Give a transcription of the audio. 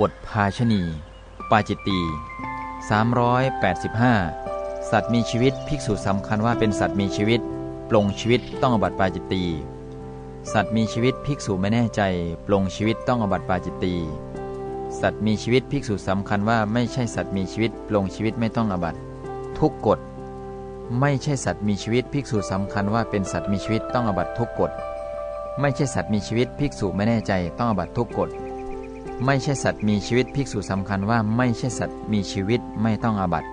บทภาชณี ปาจิตตี385 สัตว์มีชีวิตภิกษุสำคัญว่าเป็นสัตว์มีชีวิต ปลงชีวิตต้องอบัติปาจิตตี สัตว์มีชีวิตภิกษุไม่แน่ใจ ปลงชีวิตต้องอบัติปาจิตตี สัตว์มีชีวิตภิกษุสำคัญว่าไม่ใช่สัตว์มีชีวิต ปลงชีวิตไม่ต้องอบัติทุกกฎ ไม่ใช่สัตว์มีชีวิตภิกษุสำคัญว่าเป็นสัตว์มีชีวิตต้องอบัติทุกกฎ ไม่ใช่สัตว์มีชีวิตภิกษุไม่แน่ใจต้องอบัติทุกกฎ ไม่ใช่สัตว์มีชีวิตภิกษุสำคัญว่าไม่ใช่สัตว์มีชีวิตไม่ต้องอาบัติ